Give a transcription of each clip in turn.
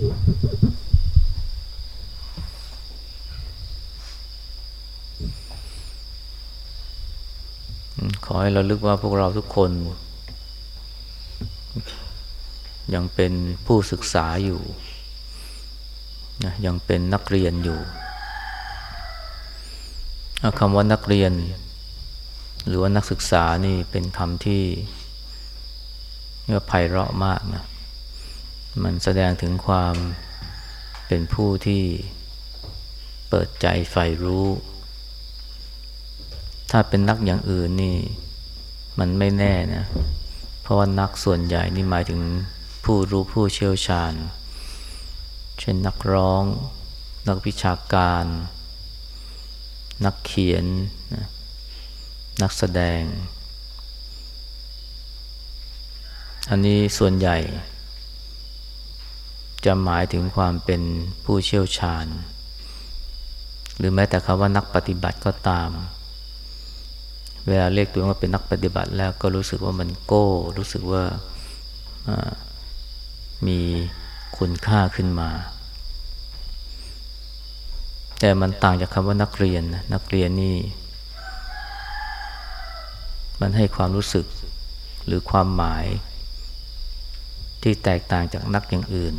ขอให้เราลึกว่าพวกเราทุกคน ยังเป็นผู้ศึกษาอยู่นะยังเป็นนักเรียนอยู่คำว่านักเรียน หรือว่านักศึกษานี่เป็นคำที่เรียกว่าไพเราะมากนะ มันแสดงถึงความเป็นผู้ที่เปิดใจใฝ่รู้ ถ้าเป็นนักอย่างอื่นนี่ มันไม่แน่นะ เพราะว่านักส่วนใหญ่นี่หมายถึงผู้รู้ผู้เชี่ยวชาญ เช่นนักร้อง นักวิชาการ นักเขียน นักแสดง อันนี้ส่วนใหญ่ จะหมายถึงความเป็นผู้เชี่ยวชาญ หรือแม้แต่คำว่านักปฏิบัติก็ตาม เวลาเรียกตัวเองว่าเป็นนักปฏิบัติแล้วก็รู้สึกว่ามันโก้ รู้สึกว่ามีคุณค่าขึ้นมา แต่มันต่างจากคำว่านักเรียนนักเรียนนี่ มันให้ความรู้สึกหรือความหมายที่แตกต่างจากนักอย่างอื่น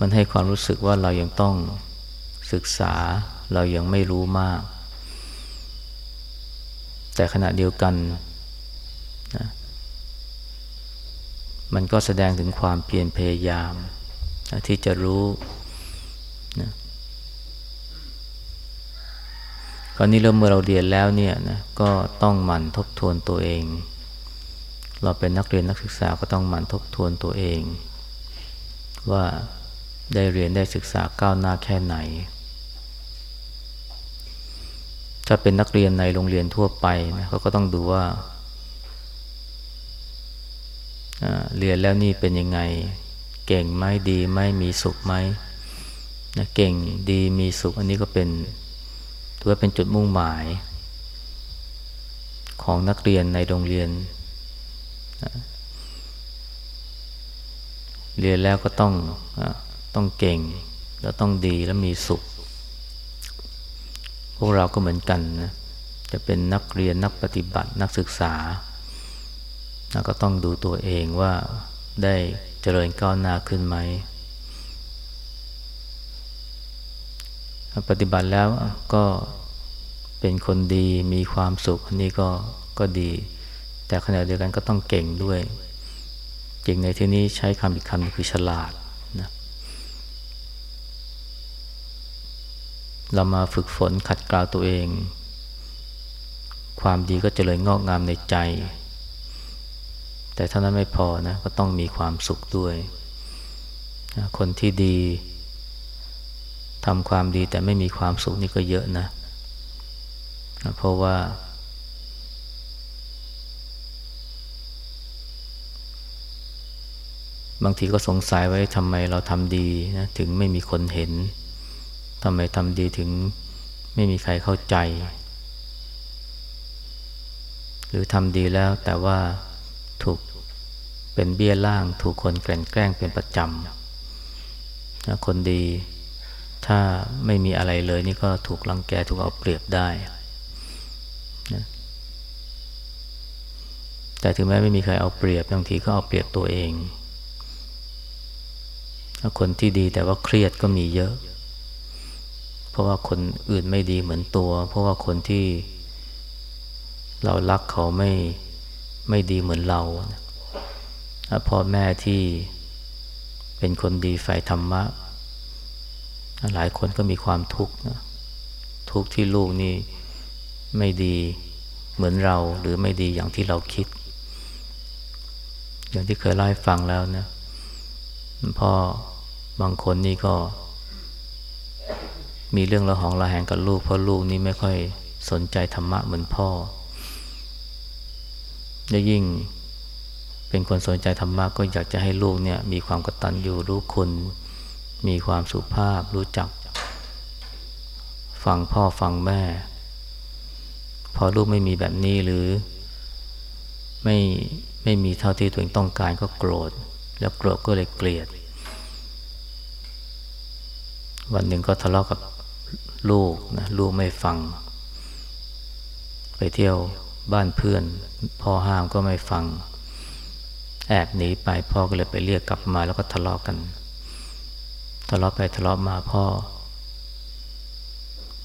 มันให้ความรู้สึกว่าเรายังต้องศึกษาเรายังไม่รู้มาก แต่ขณะเดียวกันนะมันก็แสดงถึงความเพียรพยายามที่จะรู้นะคราวนี้เริ่มเมื่อเราเรียนแล้วเนี่ยนะก็ต้องหมั่นทบทวนตัวเอง เราเป็นนักเรียนนักศึกษาก็ต้องหมั่นทบทวนตัวเอง ว่า ได้เรียนได้ศึกษาก้าวหน้าแค่ไหน ถ้าเป็นนักเรียนในโรงเรียนทั่วไปนะเขาก็ต้องดูว่าเรียนแล้วนี่เป็นยังไง เก่งไหมดีไหมมีสุขไหมนะเก่งดีมีสุข อันนี้ก็เป็นถือว่าเป็นจุดมุ่งหมาย ของนักเรียนในโรงเรียน เรียนแล้วก็ต้อง ต้องเก่ง แล้วต้องดีแล้วมีสุข พวกเราก็เหมือนกันนะจะเป็นนักเรียนนักปฏิบัตินักศึกษาก็ต้องดูตัวเองว่าได้เจริญก้าวหน้าขึ้นไหมปฏิบัติแล้วก็เป็นคนดีมีความสุขอันนี้ก็ก็ดี แต่ขณะเดียวกันก็ต้องเก่งด้วย เก่งในที่นี้ใช้คำอีกคำคือฉลาดนะ เรามาฝึกฝนขัดเกลาตัวเอง ความดีก็จเจริญงอกงามในใจ แต่เท่านั้นไม่พอนะ ก็ต้องมีความสุขด้วย คนที่ดีทำความดีแต่ไม่มีความสุขนี่ก็เยอะนะ เพราะว่า บางทีก็สงสัยไว้ทำไมเราทำดีนะถึงไม่มีคนเห็น ทำไมทำดีถึงไม่มีใครเข้าใจ หรือทำดีแล้วแต่ว่าถูกเป็นเบี้ยล่างถูกคนแกล้งแกล้งเป็นประจำคนดีถ้าไม่มีอะไรเลยนี่ก็ถูกลังแกถูกเอาเปรียบได้นะแต่ถึงแม้ไม่มีใครเอาเปรียบบางทีก็เอาเปรียบตัวเองคนที่ดีแต่ว่าเครียดก็มีเยอะ เพราะว่าคนอื่นไม่ดีเหมือนตัว เพราะว่าคนที่เรารักเขาไม่ไม่ดีเหมือนเราพ่อแม่ที่เป็นคนดีฝ่ายธรรมะ หลายคนก็มีความทุกข์ทุกข์ที่ลูกนี่ไม่ดีเหมือนเราหรือไม่ดีอย่างที่เราคิด อย่างที่เคยเล่าให้ฟังแล้วนะพ่อบางคนนี่ก็ มีเรื่องระหองระแหงกับลูก เพราะลูกนี่ไม่ค่อยสนใจธรรมะเหมือนพ่อและยิ่งเป็นคนสนใจธรรมะก็อยากจะให้ลูกเนี่ยมีความกตัญญูรู้คุณ มีความสุภาพรู้จัก ฟังพ่อฟังแม่ พอลูกไม่มีแบบนี้หรือไม่ไม่มีเท่าที่ตัวเองต้องการก็โกรธ แล้วโกรธก็เลยเกลียด วันหนึ่งก็ทะเลาะกับ ลูกนะลูกไม่ฟัง ไปเที่ยวบ้านเพื่อน พ่อห้ามก็ไม่ฟัง แอบหนีไปพ่อก็เลยไปเรียกกลับมาแล้วก็ทะเลาะกัน ทะเลาะไปทะเลาะมาพ่อ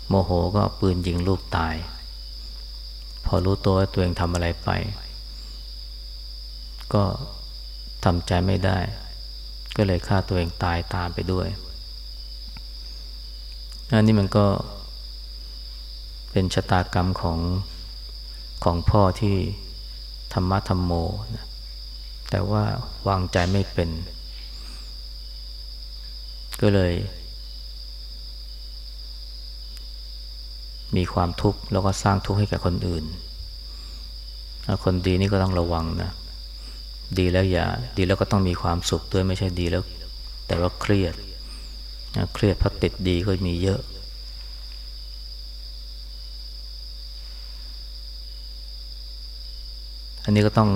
โมโหก็เอาปืนยิงลูกตาย พอรู้ตัวว่าตัวเองทำอะไรไป ก็ทำใจไม่ได้ ก็เลยฆ่าตัวเองตายตามไปด้วย อันนี้มันก็เป็นชะตากรรมของของพ่อที่ธรรมะธรรมโมนะแต่ว่าวางใจไม่เป็น ก็เลย มีความทุกข์แล้วก็สร้างทุกข์ให้กับคนอื่น คนดีนี่ก็ต้องระวังนะ ดีแล้วอย่า ดีแล้วก็ต้องมีความสุขด้วยไม่ใช่ดีแล้ว แต่ว่าเครียด เครียดเพราะติดดีก็มีเยอะ อันนี้ก็ต้อง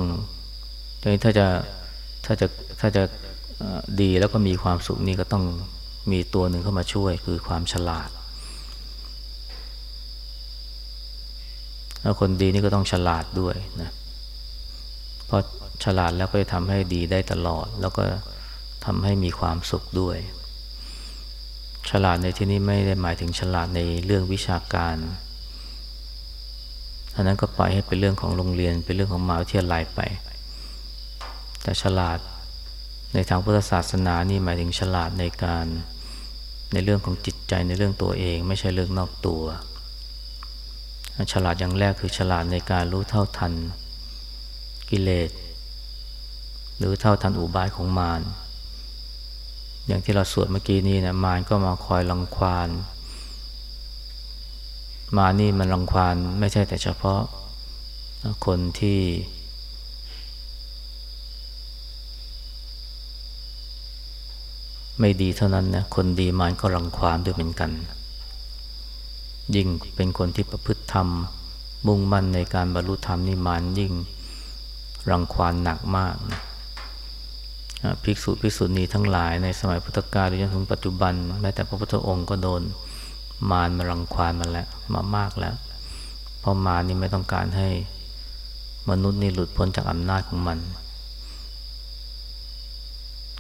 ถ้าจะถ้าจะถ้าจะดีแล้วก็มีความสุขนี่ก็ต้องมีตัวหนึ่งเข้ามาช่วยคือความฉลาดแล้วคนดีนี่ก็ต้องฉลาดด้วยนะเพราะฉลาดแล้วก็จะทำให้ดีได้ตลอด แล้วก็ทำให้มีความสุขด้วย ฉลาดในที่นี้ไม่ได้หมายถึงฉลาดในเรื่องวิชาการอันนั้นก็ปล่อยให้เป็นเรื่องของโรงเรียนเป็นเรื่องของมหาวิทยาลัยไป แต่ฉลาดในทางพุทธศาสนานี่หมายถึงฉลาดในการในเรื่องของจิตใจในเรื่องตัวเอง ไม่ใช่เรื่องนอกตัว ฉลาดอย่างแรกคือฉลาดในการรู้เท่าทันกิเลสหรือเท่าทันอุบายของมาร อย่างที่เราสวดเมื่อกี้นี้นะมารก็มาคอยรังควาน มานี่มันรังควานไม่ใช่แต่เฉพาะคนที่ ไม่ดีเท่านั้นนะคนดีมารก็รังควานด้วยเหมือนกัน ยิ่งเป็นคนที่ประพฤติธรรม มุ่งมั่นในการบรรลุธรรมนี่มารยิ่งรังควานหนักมากนะ ภิกษุภิกษุณีทั้งหลายในสมัยพุทธกาลจนถึงปัจจุบันแม้แต่พระพุทธองค์ก็โดนมารมารังควานมาแล้วมามากแล้ว เพราะมารนี่ไม่ต้องการให้มนุษย์นี่หลุดพ้นจากอำนาจของมัน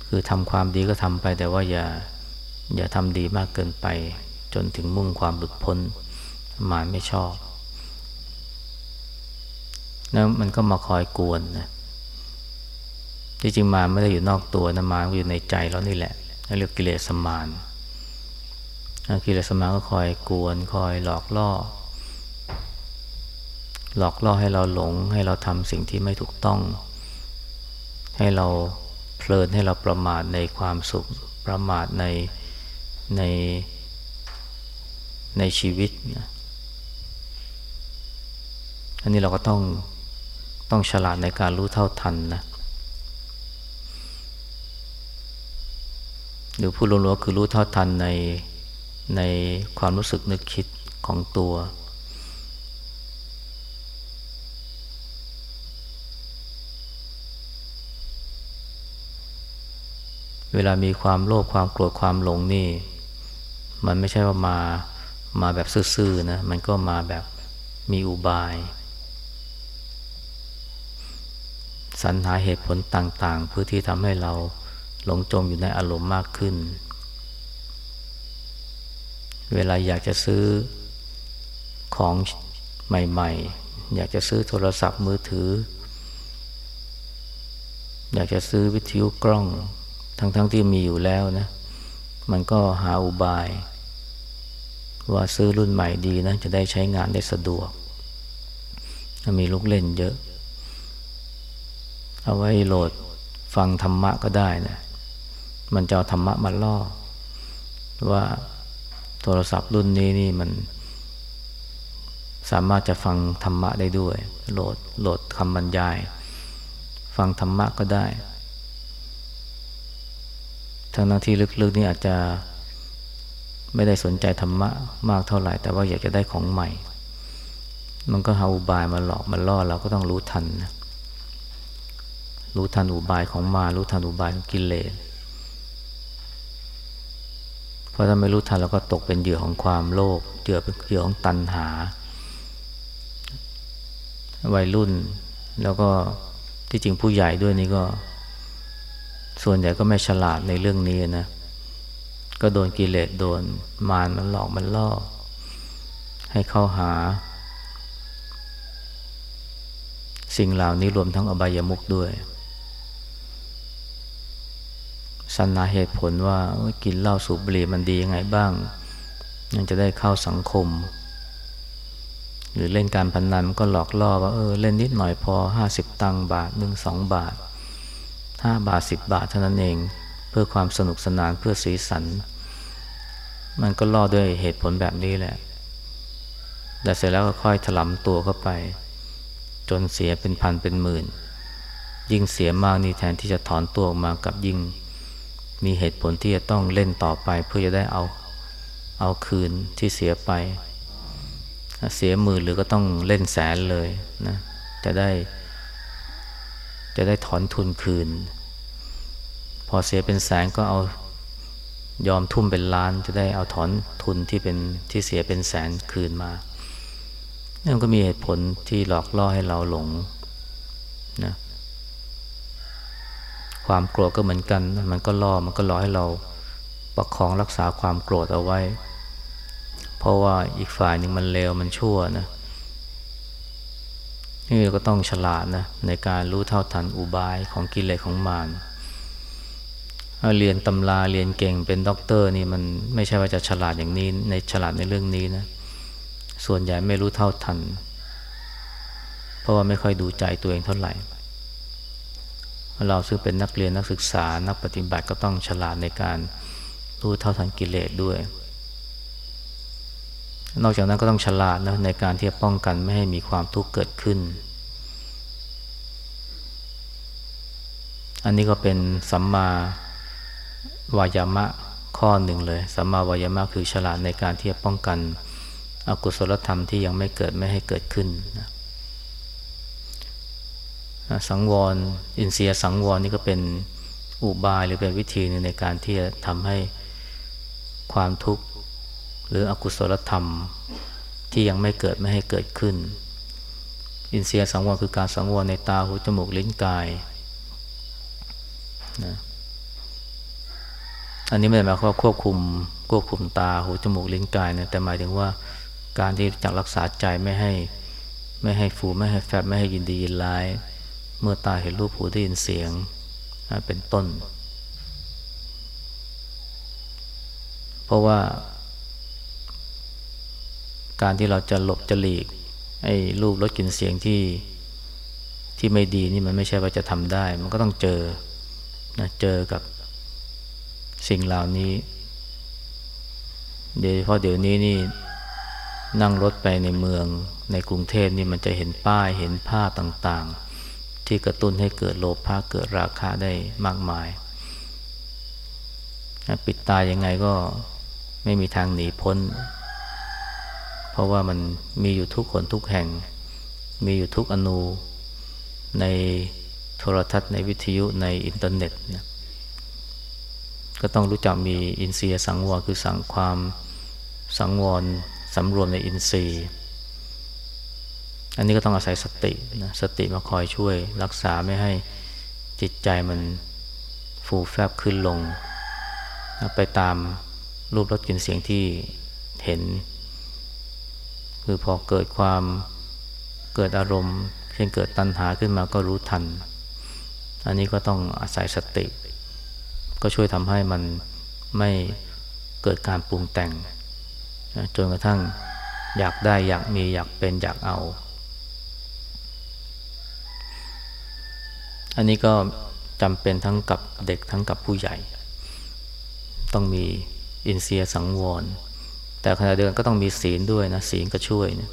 คือทำความดีก็ทำไปแต่ว่าอย่าอย่าทำดีมากเกินไป จนถึงมุ่งความหลุดพ้นมารไม่ชอบแล้วมันก็มาคอยกวนนะ ที่จริงมารไม่ได้อยู่นอกตัวนะมารอยู่ในใจเรานี่แหละเรียกกิเลสมารกิเลสมารก็คอยกวนคอยหลอกล่อ หลอกล่อให้เราหลง ให้เราทำสิ่งที่ไม่ถูกต้อง ให้เราเพลินให้เราประมาทในความสุขประมาทในในในชีวิตนะอันนี้เราก็ต้องต้องฉลาดในการรู้เท่าทันนะ หรือผู้รู้รู้คือรู้เท่าทันในในความรู้สึกนึกคิดของตัว เวลามีความโลภความโกรธความหลงนี่ มันไม่ใช่ว่ามามาแบบซื่อๆนะ มันก็มาแบบมีอุบายสรรหาเหตุผลต่าง ๆ เพื่อที่ทำให้เรา หลงจมอยู่ในอารมณ์มากขึ้น เวลาอยากจะซื้อของใหม่ ๆ อยากจะซื้อโทรศัพท์มือถือ อยากจะซื้อวิทยุกล้อง ทั้งๆทที่มีอยู่แล้วนะ มันก็หาอุบาย ว่าซื้อรุ่นใหม่ดีนะ จะได้ใช้งานได้สะดวก มีลูกเล่นเยอะ เอาไว้โหลดฟังธรรมะก็ได้นะ มันจะเอาธรรมะมาล่อ ว่าโทรศัพท์รุ่นนี้นี่มัน สามารถจะฟังธรรมะได้ด้วย โหลดโหลดคำบรรยาย ฟังธรรมะก็ได้ทั้งที่ลึกๆนี่อาจจะไม่ได้สนใจธรรมะมากเท่าไหร่ แต่ว่าอยากจะได้ของใหม่ มันก็หาอุบายมาหลอกมาล่อเราก็ต้องรู้ทันนะรู้ทันอุบายของมา รู้ทันอุบายของกิเลส เพราะถ้าไม่รู้ทันเราก็ตกเป็นเหยื่อของความโลภเหยื่อเป็นเหยื่อของตัณหา วัยรุ่น แล้วก็ที่จริงผู้ใหญ่ด้วยนี่ก็ ส่วนใหญ่ก็ไม่ฉลาดในเรื่องนี้นะ ก็โดนกิเลสโดนมารมันหลอกมันล่อให้เข้าหา สิ่งเหล่านี้รวมทั้งอบายมุกด้วย สันนาเหตุผลว่ากินเหล้าสูบบุหรี่มันดียังไงบ้างมันจะได้เข้าสังคม หรือเล่นการพนนันมันก็หลอกล่อว่าเออเล่นนิดหน่อยพอห้าสิบตังค์บาทหนึ่งสองบาทห้าบาทสิบบาทเท่านั้นเอง เพื่อความสนุกสนานเพื่อสีสัน มันก็ล่อด้วยเหตุผลแบบนี้แหละ แต่เสร็จแล้วก็ค่อยถลำตัวเข้าไป จนเสียเป็นพันเป็นหมื่น ยิ่งเสียมากนี่แทนที่จะถอนตัวออกมากับยิ่ง มีเหตุผลที่จะต้องเล่นต่อไปเพื่อจะได้เอาเอาคืนที่เสียไป เสียหมื่นหรือก็ต้องเล่นแสนเลยนะจะได้ จะได้ถอนทุนคืน พอเสียเป็นแสนก็เอายอมทุ่มเป็นล้าน จะได้เอาถอนทุนที่เป็นที่เสียเป็นแสนคืนมานี่นก็มีเหตุผลที่หลอกล่อให้เราหลงนะ ความโกรธก็เหมือนกัน มันก็ล่อมันก็ล่อให้เราประคองรักษาความโกรธเอาไว้ เพราะว่าอีกฝ่ายหนึ่งมันเลวมันชั่วนะนี่เราก็ต้องฉลาดนะในการรู้เท่าทันอุบายของกิเลสของมารเรียนตำราเรียนเก่งเป็นด็อกเตอร์นี่มันไม่ใช่ว่าจะฉลาดอย่างนี้ในฉลาดในเรื่องนี้นะ ส่วนใหญ่ไม่รู้เท่าทัน เพราะว่าไม่ค่อยดูใจตัวเองเท่าไหร่ เราซึ่งเป็นนักเรียนนักศึกษานักปฏิบัติก็ต้องฉลาดในการรู้เท่าทันกิเลสด้วย นอกจากนั้นก็ต้องฉลาดนะในการที่จะป้องกันไม่ให้มีความทุกข์เกิดขึ้น อันนี้ก็เป็นสัมมาวายามะข้อหนึ่งเลยสัมมาวายามะคือฉลาดในการที่จะป้องกันอกุศลธรรมที่ยังไม่เกิดไม่ให้เกิดขึ้นนะ สังวร อินเสียสังวรนี่ก็เป็นอุบายหรือเป็นวิธีนึงในการที่จะทำให้ความทุกข์หรืออกุศลธรรมที่ยังไม่เกิดไม่ให้เกิดขึ้น อินเสียสังวรคือการสังวรในตาหูจมูกลิ้นกายนะอันนี้ไม่ได้หมายความว่าควบคุมควบคุมตาหูจมูกลิ้นกายนะแต่หมายถึงว่าการที่จะรักษาใจไม่ให้ ไม่ให้ฟูไม่ให้แฟบไม่ให้ยินดียินร้าย เมื่อตาเห็นรูปหูได้ยินเสียงเป็นต้น เพราะว่า การที่เราจะหลบจะหลีกไอ้รูปรสกลิ่นเสียงที่ที่ไม่ดีนี่มันไม่ใช่ว่าจะทำได้ มันก็ต้องเจอนะเจอกับสิ่งเหล่านี้ เดี๋ยวพอเดี๋ยวนี้นี่นั่งรถไปในเมืองในกรุงเทพนี่มันจะเห็นป้ายเห็นภาพต่างๆ ที่กระตุ้นให้เกิดโลภะเกิดราคะได้มากมาย ปิดตายังไงก็ไม่มีทางหนีพ้น เพราะว่ามันมีอยู่ทุกคนทุกแห่ง มีอยู่ทุกอนูในโทรทัศน์ในวิทยุในอินเทอร์เน็ตนะก็ต้องรู้จักมีอินทรียสังวรคือสังความสังวรสำรวมในอินทรีย์ อันนี้ก็ต้องอาศัยสตินะสติมาคอยช่วยรักษาไม่ให้จิตใจมันฟูแฟบขึ้นลง ไปตามรูปรสกลิ่นเสียงที่เห็น คือพอเกิดความเกิดอารมณ์เช่นเกิดตัณหาขึ้นมาก็รู้ทัน อันนี้ก็ต้องอาศัยสติ ก็ช่วยทำให้มันไม่เกิดการปรุงแต่ง จนกระทั่งอยากได้อยากมีอยากเป็นอยากเอา อันนี้ก็จำเป็นทั้งกับเด็กทั้งกับผู้ใหญ่ ต้องมีอินเสียสังวร แต่ขณะเดียวกันก็ต้องมีศีลด้วยนะศีลก็ช่วยนะ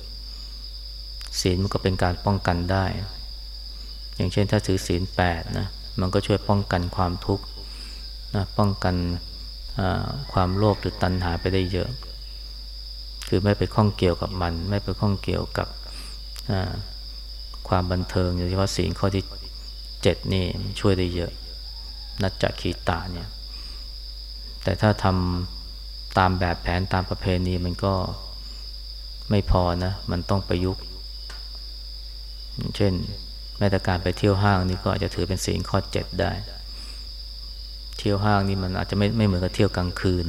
ศีลมันก็เป็นการป้องกันได้ อย่างเช่นถ้าถือศีลแปดนะมันก็ช่วยป้องกันความทุกข์นะป้องกันความโลภหรือตัณหาไปได้เยอะ คือไม่ไปข้องเกี่ยวกับมัน ไม่ไปข้องเกี่ยวกับความบันเทิงโดยเฉพาะศีลข้อที่ เจ็ดนี่ช่วยได้เยอะนัจจคีตาเนี่ย แต่ถ้าทำตามแบบแผนตามประเพณีมันก็ไม่พอนะ มันต้องประยุกต์ เช่นแม้แต่การไปเที่ยวห้างนี่ก็อาจจะถือเป็นสิ่งข้อเจ็ดได้ เที่ยวห้างนี่มันอาจจะไม่ไม่เหมือนกับเที่ยวกลางคืน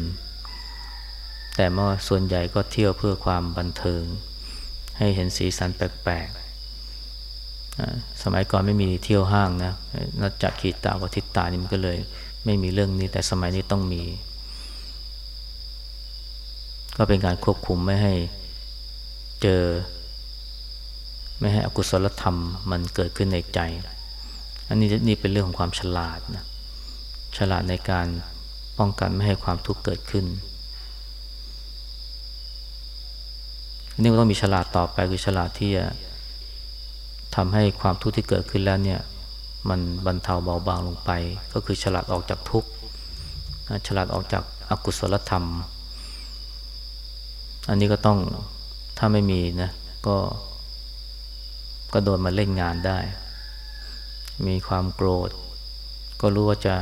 แต่เมื่อส่วนใหญ่ก็เที่ยวเพื่อความบันเทิง ให้เห็นสีสันแปลก สมัยก่อนไม่มีเที่ยวห้างนะนักจักขีตาวัติตานี่มันก็เลย ไม่มีเรื่องนี้แต่สมัยนี้ต้องมี ก็เป็นการควบคุมไม่ให้เจอ ไม่ให้อกุศลธรรมมันเกิดขึ้นในใจ อันนี้นี่เป็นเรื่องของความฉลาดนะฉลาดในการป้องกันไม่ให้ความทุกข์เกิดขึ้นนี่ก็ต้องมีฉลาดต่อไปคือฉลาดที่จะ ทำให้ความทุกข์ที่เกิดขึ้นแล้วเนี่ยมันบรรเทาเบาบางลงไป ก็คือฉลาดออกจากทุกข์ฉลาดออกจากอากุศลธรรม อันนี้ก็ต้องถ้าไม่มีนะก็ก็โดนมาเล่นงานได้ มีความโกรธ ก็รู้ว่าจะ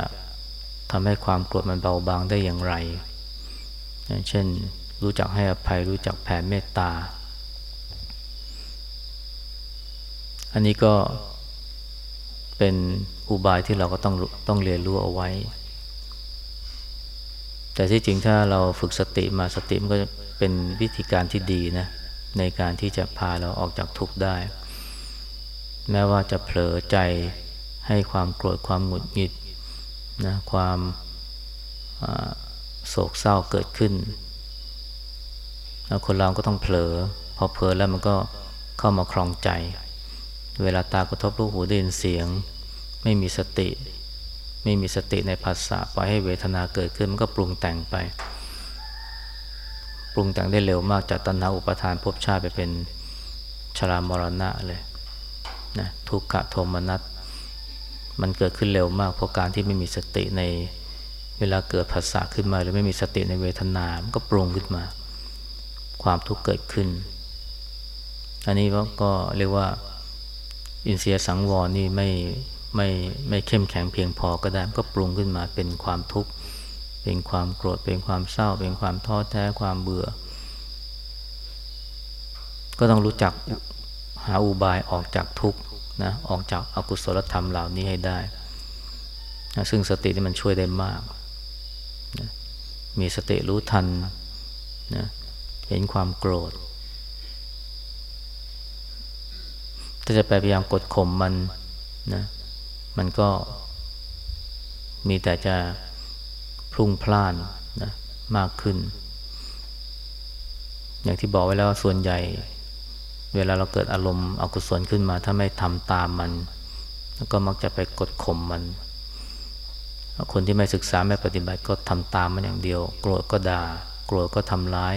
ทำให้ความโกรธมันเบาบางได้อย่างไรอย่างเช่นรู้จักให้อภัยรู้จักแผ่เมตตา อันนี้ก็เป็นอุบายที่เราก็ต้องต้องเรียนรู้เอาไว้ แต่ที่จริงถ้าเราฝึกสติมาสติมันก็เป็นวิธีการที่ดีนะ ในการที่จะพาเราออกจากทุกข์ได้ แม้ว่าจะเผลอใจให้ความโกรธความหงุดหงิดนะความโศกเศร้าเกิดขึ้น คนเราก็ต้องเผลอ พอเผลอแล้วมันก็เข้ามาคลองใจ เวลาตากระทบรูปหูได้ยินเสียง ไม่มีสติ ไม่มีสติในภาษาปล่อยให้เวทนาเกิดขึ้นมันก็ปรุงแต่งไป ปรุงแต่งได้เร็วมากจากตัณหาอุปทานภพชาติไปเป็นชรามรณะเลยนะทุกขโทมนัสมันเกิดขึ้นเร็วมากเพราะการที่ไม่มีสติในเวลาเกิดภาษาขึ้นมา หรือไม่มีสติในเวทนา มันก็ปรุงขึ้นมา ความทุกข์เกิดขึ้น อันนี้ก็เรียกว่า อินเสียสังวรนี่ไม่ไม่ไม่เข้มแข็งเพียงพอก็ได้ก็ปรุงขึ้นมาเป็นความทุกข์ เป็นความโกรธเป็นความเศร้า เป็นความท้อแท้ความเบื่อ ก็ต้องรู้จักหาอุบายออกจากทุกข์นะออกจากอากุศลธรรมเหล่านี้ให้ได้นะซึ่งสติที่มันช่วยได้มากนะมีสติรู้ทันนะเห็นความโกรธ ถ้าจะไปพยายามกดข่มมันนะมันก็มีแต่จะพลุ่งพล่านนะมากขึ้น อย่างที่บอกไว้แล้วส่วนใหญ่ เวลาเราเกิดอารมณ์อกุศลขึ้นมา ถ้าไม่ทำตามมันแล้วก็มักจะไปกดข่มมันคนที่ไม่ศึกษาไม่ปฏิบัติก็ทำตามมันอย่างเดียว โกรธก็ด่า โกรธก็ทำร้าย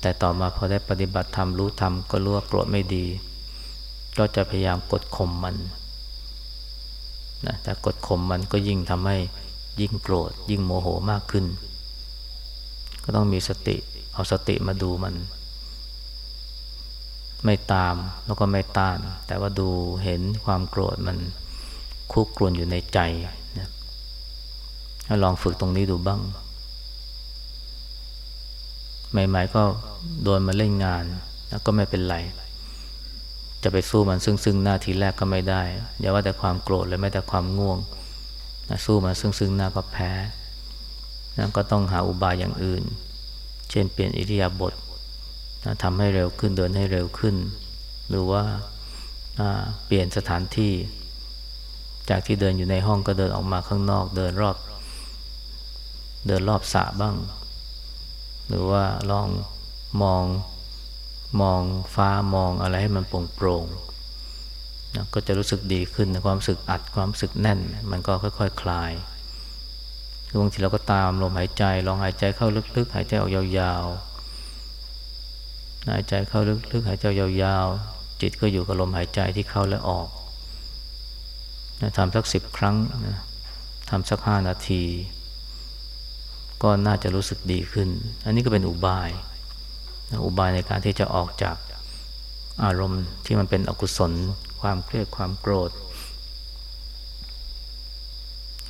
แต่ต่อมาพอได้ปฏิบัติทำรู้ทำก็รู้ว่าโกรธไม่ดี ก็จะพยายามกดข่มมันนะแต่กดข่มมันก็ยิ่งทำให้ยิ่งโกรธ ยิ่งโมโหมากขึ้น ก็ต้องมีสติ เอาสติมาดูมัน ไม่ตามแล้วก็ไม่ต้าน แต่ว่าดูเห็นความโกรธมันคุกกรุ่นอยู่ในใจนะลองฝึกตรงนี้ดูบ้าง ใหม่ๆก็โดนมาเล่นงานแล้วก็ไม่เป็นไร จะไปสู้มันซึ่งซึ่งหน้าทีแรกก็ไม่ได้ อย่าว่าแต่ความโกรธเลยแม้แต่ความง่วงนะสู้มาซึ่งซึ่งหน้าก็แพ้นะก็ต้องหาอุบายอย่างอื่น เช่นเปลี่ยนอิริยาบถนะทำให้เร็วขึ้นเดินให้เร็วขึ้น หรือว่าเปลี่ยนสถานที่ จากที่เดินอยู่ในห้องก็เดินออกมาข้างนอก เดินรอบ เดินรอบสระบ้าง หรือว่าลองมอง มองฟ้ามองอะไรให้มันโปร่งโปร่งนะก็จะรู้สึกดีขึ้นนะความรู้สึกอัดความรู้สึกแน่น มันก็ค่อยๆคคลายบางทีเราก็ตามลมหายใจลองหายใจเข้าลึกๆ หายใจออกยาวๆ หายใจเข้าลึกๆ หายใจยาวๆ จิตก็อยู่กับลมหายใจที่เข้าและออกนะทำสักสิบครั้งนะทำสักห้านาที ก็น่าจะรู้สึกดีขึ้น อันนี้ก็เป็นอุบาย อุบายในการที่จะออกจากอารมณ์ที่มันเป็นอกุศล ความเครียดความโกรธ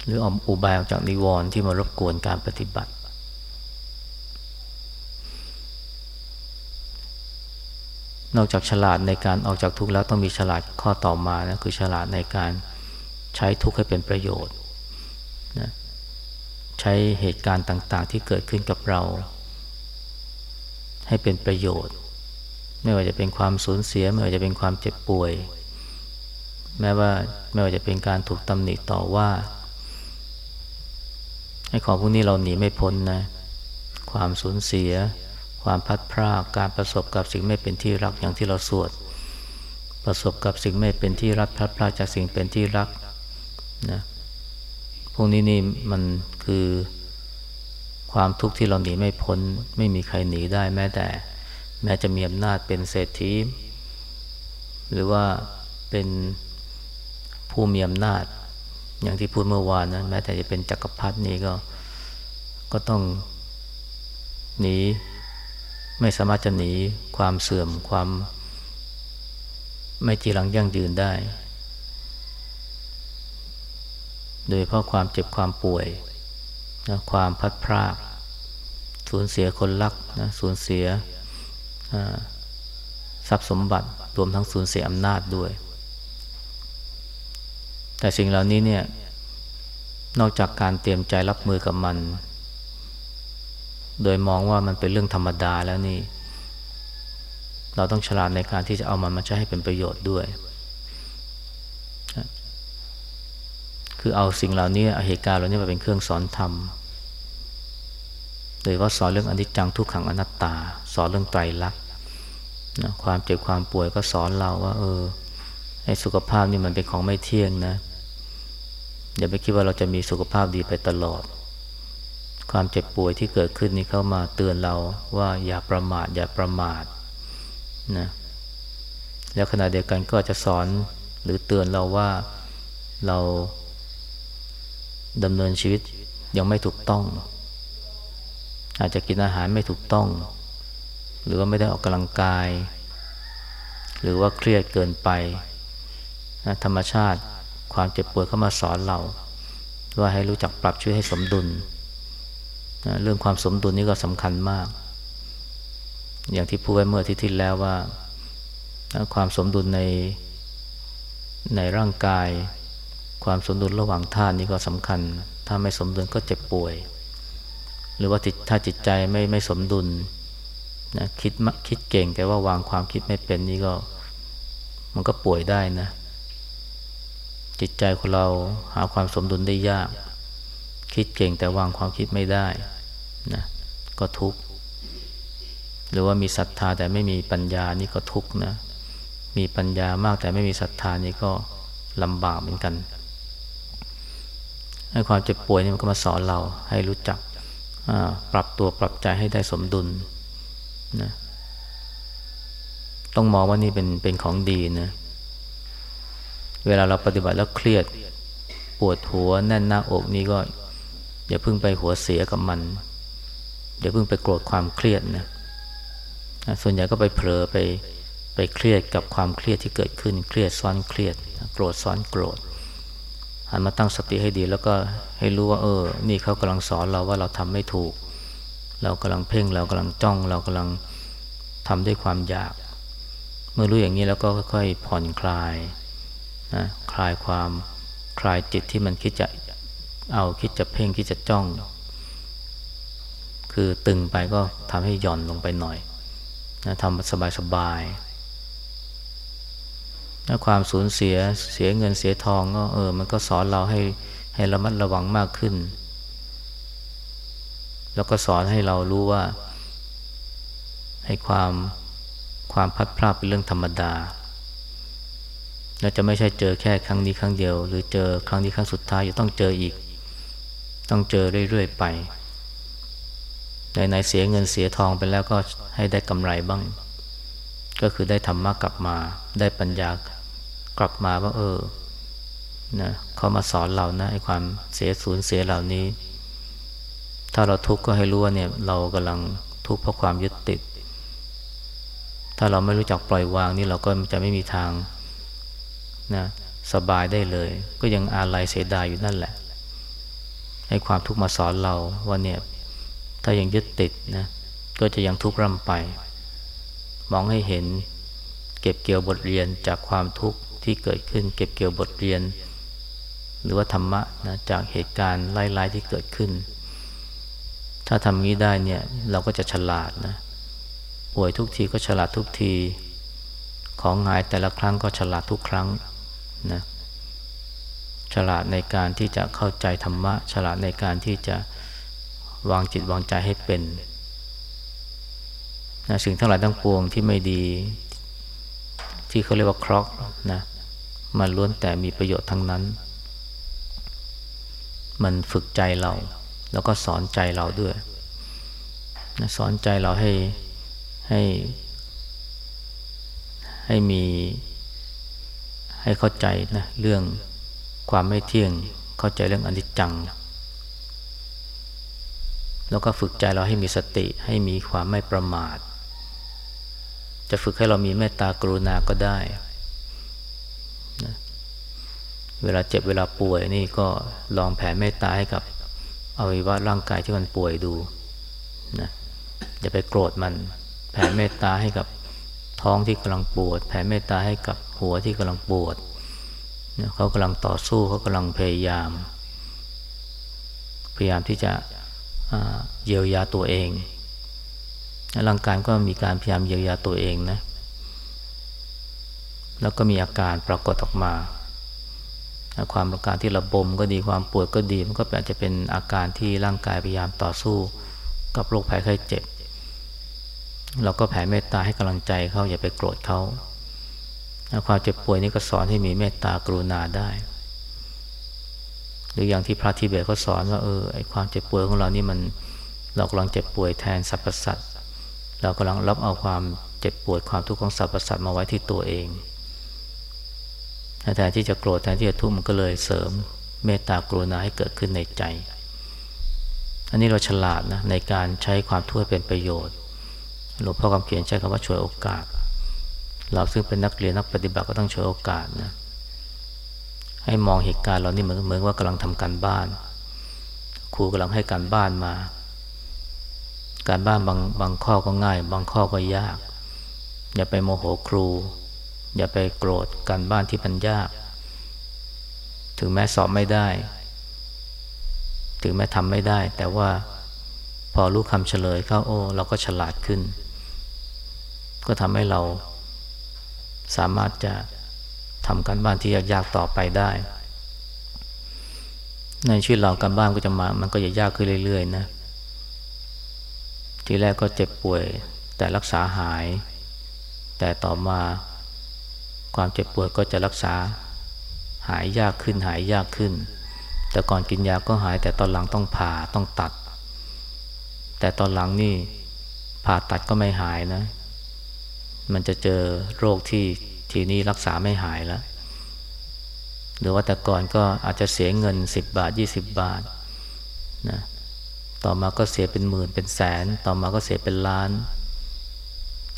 หรือออกอุบายออกจากนิวรณ์ที่มารบกวนการปฏิบัติ นอกจากฉลาดในการออกจากทุกข์แล้วต้องมีฉลาดข้อต่อมานะคือฉลาดในการใช้ทุกข์ให้เป็นประโยชน์นะใช้เหตุการณ์ต่าง ๆ ที่เกิดขึ้นกับเรา ให้เป็นประโยชน์ ไม่ว่าจะเป็นความสูญเสีย ไม่ว่าจะเป็นความเจ็บป่วย แม้ว่าไม่ว่าจะเป็นการถูกตำหนิต่อว่าไอ้ของพวกนี้เราหนีไม่พ้นนะ ความสูญเสีย ความพัดพรากการประสบกับสิ่งไม่เป็นที่รักอย่างที่เราสวด ประสบกับสิ่งไม่เป็นที่รักพัดพรากจากสิ่งเป็นที่รักนะพวกนี้นี่มันคือ ความทุกข์ที่เราหนีไม่พ้น ไม่มีใครหนีได้แม้แต่ แม้จะมีอำนาจเป็นเศรษฐีหรือว่าเป็นผู้มีอำนาจ อย่างที่พูดเมื่อวานนะแม้แต่จะเป็นจักรพรรดินี่ก็ก็ต้องหนีไม่สามารถจะหนีความเสื่อมความ ไม่จีรังยั่งยืนได้ โดยเพราะความเจ็บความป่วย นะความพัดพรากสูญเสียคนรักนะสูญเสียทรัพย์สมบัติรวมทั้งสูญเสียอำนาจด้วย แต่สิ่งเหล่านี้เนี่ยนอกจากการเตรียมใจรับมือกับมัน โดยมองว่ามันเป็นเรื่องธรรมดาแล้วนี่ เราต้องฉลาดในการที่จะเอามันมาใช้ให้เป็นประโยชน์ด้วย คือเอาสิ่งเหล่านี้เอาเหตุการณ์เหล่านี้มาเป็นเครื่องสอนธรรม โดยว่าสอนเรื่องอนิจจังทุกขังอนัตตา สอนเรื่องไตรลักษณ์นะความเจ็บความป่วยก็สอนเราว่า เออไอ้สุขภาพนี่มันเป็นของไม่เที่ยงนะอย่าไปคิดว่าเราจะมีสุขภาพดีไปตลอด ความเจ็บป่วยที่เกิดขึ้นนี้เข้ามาเตือนเราว่าอย่าประมาทอย่าประมาทนะแล้วขณะเดียวกันก็จะสอนหรือเตือนเราว่าเรา ดำเนินชีวิตยังไม่ถูกต้อง อาจจะกินอาหารไม่ถูกต้อง หรือว่าไม่ได้ออกกำลังกาย หรือว่าเครียดเกินไปนะธรรมชาติความเจ็บป่วยเข้ามาสอนเรา ว่าให้รู้จักปรับชีวิตให้สมดุลนะเรื่องความสมดุลนี่ก็สำคัญมาก อย่างที่พูดไว้เมื่อที่ที่แล้วว่านะความสมดุลในในร่างกาย ความสมดุลระหว่างธาตุนี่ก็สำคัญ ถ้าไม่สมดุลก็เจ็บป่วย หรือว่าถ้าจิตใจไม่ไม่สมดุลนะคิดคิดเก่งแต่ว่าวางความคิดไม่เป็นนี่ก็ มันก็ป่วยได้นะ จิตใจของเราหาความสมดุลได้ยาก คิดเก่งแต่วางความคิดไม่ได้นะก็ทุกข์หรือว่ามีศรัทธาแต่ไม่มีปัญญานี่ก็ทุกข์นะ มีปัญญามากแต่ไม่มีศรัทธานี่ก็ลำบากเหมือนกัน ความเจ็บป่วยนี่มันก็มาสอนเราให้รู้จักปรับตัวปรับใจให้ได้สมดุลนะต้องมองว่านี่เป็นเป็นของดีนะ เวลาเราปฏิบัติแล้วเครียดปวดหัวแน่นหน้าอกนี่ก็ อย่าเพิ่งไปหัวเสียกับมันอย่าเพิ่งไปโกรธความเครียดนะส่วนใหญ่ก็ไปเผลอไปไปเครียดกับความเครียดที่เกิดขึ้นเครียดซ้อนเครียดโกรธซ้อนโกรธ หันมาตั้งสติให้ดี แล้วก็ให้รู้ว่า เออ นี่เขากำลังสอนเราว่าเราทำไม่ถูก เรากำลังเพ่งเรากำลังจ้อง เรากำลังทำด้วยความอยาก เมื่อรู้อย่างนี้แล้วก็ค่อยๆผ่อนคลายนะคลายความคลายจิตที่มันคิดจะเอาคิดจะเพ่งคิดจะจ้อง คือตึงไปก็ทำให้หย่อนลงไปหน่อยนะทำสบายสบาย ความสูญเสียเสียเงินเสียทองก็เออ มันก็สอนเราให้ให้ระมัดระวังมากขึ้น แล้วก็สอนให้เรารู้ว่า ให้ความความพัดพลาดเป็นเรื่องธรรมดาและจะไม่ใช่เจอแค่ครั้งนี้ครั้งเดียว หรือเจอครั้งนี้ครั้งสุดท้ายจะต้องเจออีก ต้องเจอเรื่อยๆไปไหนๆเสียเงินเสียทองไปแล้วก็ให้ได้กำไรบ้าง ก็คือได้ธรรมะกลับมาได้ปัญญากลับมาว่าเออนะเขามาสอนเรานะไอ้ความเสียสูญเสียเหล่านี้ ถ้าเราทุกข์ก็ให้รู้ว่าเนี่ยเรากำลังทุกข์เพราะความยึดติด ถ้าเราไม่รู้จักปล่อยวางนี่เราก็จะไม่มีทางนะสบายได้เลย ก็ยังอาลัยเสียดายอยู่นั่นแหละ ให้ความทุกข์มาสอนเราว่าเนี่ยถ้ายังยึดติดนะก็จะยังทุกข์ร่ำไป มองให้เห็น เก็บเกี่ยวบทเรียนจากความทุกข์ที่เกิดขึ้น เก็บเกี่ยวบทเรียน หรือว่าธรรมะนะจากเหตุการณ์ไล่ๆที่เกิดขึ้น ถ้าทำนี้ได้เนี่ยเราก็จะฉลาดนะป่วยทุกทีก็ฉลาดทุกที ของหายแต่ละครั้งก็ฉลาดทุกครั้งนะฉลาดในการที่จะเข้าใจธรรมะ ฉลาดในการที่จะวางจิตวางใจให้เป็น นะสิ่งทั้งหลายทั้งปวงที่ไม่ดี ที่เขาเรียกว่าครอกนะมันล้วนแต่มีประโยชน์ทั้งนั้น มันฝึกใจเรา แล้วก็สอนใจเราด้วยนะสอนใจเราให้ให้ให้มีให้เข้าใจนะเรื่องความไม่เที่ยงเข้าใจเรื่องอนิจจัง แล้วก็ฝึกใจเราให้มีสติให้มีความไม่ประมาท จะฝึกให้เรามีเมตตากรุณาก็ได้นะเวลาเจ็บเวลาป่วยนี่ก็ลองแผ่เมตตาให้กับอวัยวะร่างกายที่มันป่วยดูนะอย่าไปโกรธมันแผ่เมตตาให้กับท้องที่กำลังปวด แผ่เมตตาให้กับหัวที่กำลังปวดเขากำลังต่อสู้เขากำลังพยายาม พยายามที่จะเยียวยาตัวเอง ร่างกายก็มีการพยายามเยียวยาตัวเองนะ แล้วก็มีอาการปรากฏออกมา ความประการที่ระบมก็ดีความปวดก็ดี มันก็อาจจะเป็นอาการที่ร่างกายพยายามต่อสู้ กับโรคภัยไข้เจ็บ เราก็แผ่เมตตาให้กำลังใจเขาอย่าไปโกรธเขาความเจ็บป่วยนี่ก็สอนให้มีเมตตากรุณาได้ หรืออย่างที่พระทิเบตเขาสอนว่าเออไอความเจ็บป่วยของเรานี่มันเรากำลังเจ็บป่วยแทนสรรพสัตว์ เรากำลังรับเอาความเจ็บปวดความทุกข์ของสรรพสัตว์มาไว้ที่ตัวเองแทนที่จะโกรธแทนที่จะทุกข์มันก็เลยเสริมเมตตากรุณาให้เกิดขึ้นในใจ อันนี้เราฉลาดนะในการใช้ความทุกข์เป็นประโยชน์ หลวงพ่อคำเขียนใช้คำว่าช่วยโอกาส เราซึ่งเป็นนักเรียนนักปฏิบัติก็ต้องช่วยโอกาสนะให้มองเหตุการณ์เรานี่เหมือนเหมือนว่ากำลังทำการบ้าน ครูกำลังให้การบ้านมา การบ้านบางบางข้อก็ง่าย บางข้อก็ยาก อย่าไปโมโหครู อย่าไปโกรธการบ้านที่มันยาก ถึงแม้สอบไม่ได้ ถึงแม้ทำไม่ได้ แต่ว่าพอรู้คำเฉลยเข้าโอ้ เราก็ฉลาดขึ้น ก็ทำให้เราสามารถจะทำการบ้านที่ยากๆต่อไปได้ ในชีวิตเราการบ้านก็จะมา มันก็จะยากขึ้นเรื่อยๆนะ ที่แรกก็เจ็บป่วย แต่รักษาหาย แต่ต่อมาความเจ็บป่วยก็จะรักษาหายยากขึ้นหายยากขึ้น แต่ก่อนกินยาก็หายแต่ตอนหลังต้องผ่าต้องตัด แต่ตอนหลังนี่ผ่าตัดก็ไม่หายนะ มันจะเจอโรคที่ทีนี้รักษาไม่หายแล้ว หรือว่าแต่ก่อนก็อาจจะเสียเงิน 10 บาท 20 บาทนะ ต่อมาก็เสียเป็นหมื่นเป็นแสน ต่อมาก็เสียเป็นล้าน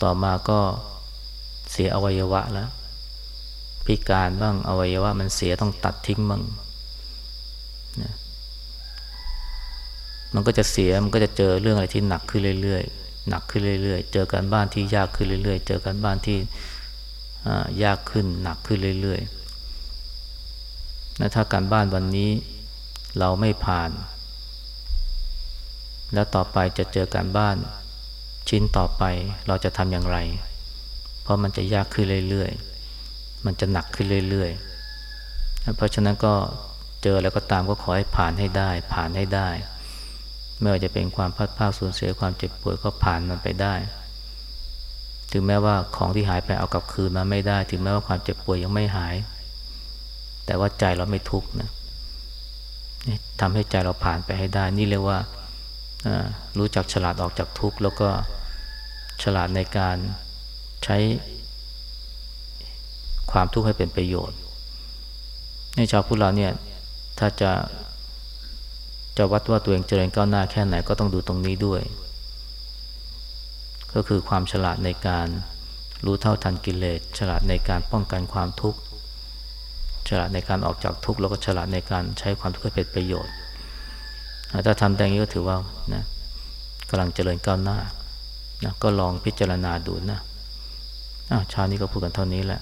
ต่อมาก็เสียอวัยวะแล้ว พิการบ้างอวัยวะมันเสียต้องตัดทิ้งบ้างนะมันก็จะเสียมันก็จะเจอเรื่องอะไรที่หนักขึ้นเรื่อยๆหนักขึ้นเรื่อยๆ เจอการบ้านที่ยากขึ้นเรื่อยๆ เจอการบ้านที่ยากขึ้นหนักขึ้นเรื่อยๆนะถ้าการบ้านวันนี้เราไม่ผ่าน แล้วต่อไปจะเจอการบ้านชิ้นต่อไปเราจะทำอย่างไร เพราะมันจะยากขึ้นเรื่อยๆ มันจะหนักขึ้นเรื่อยๆ เพราะฉะนั้นก็เจอแล้วก็ตามก็ขอให้ผ่านให้ได้ ผ่านให้ได้ ไม่ว่าจะเป็นความพัดภาคสูญเสียความเจ็บปวดก็ผ่านมันไปได้ ถึงแม้ว่าของที่หายไปเอากลับคืนมาไม่ได้ ถึงแม้ว่าความเจ็บปวดยังไม่หาย แต่ว่าใจเราไม่ทุกข์นะทำให้ใจเราผ่านไปให้ได้ นี่เรียกว่า รู้จักฉลาดออกจากทุกข์ แล้วก็ฉลาดในการใช้ความทุกข์ให้เป็นประโยชน์ ในชาวพุทธเราเนี่ยถ้าจะจะวัดว่าตัวเองเจริญก้าวหน้าแค่ไหนก็ต้องดูตรงนี้ด้วย ก็คือความฉลาดในการรู้เท่าทันกิเลสฉลาดในการป้องกันความทุกข์ ฉลาดในการออกจากทุกข์แล้วก็ฉลาดในการใช้ความทุกข์ให้เป็นประโยชน์ ถ้าทำได้งี้ก็ถือว่านะกำลังเจริญก้าวหน้านะก็ลองพิจารณาดูนะอ้าวชานี้ก็พูดกันเท่านี้แหละ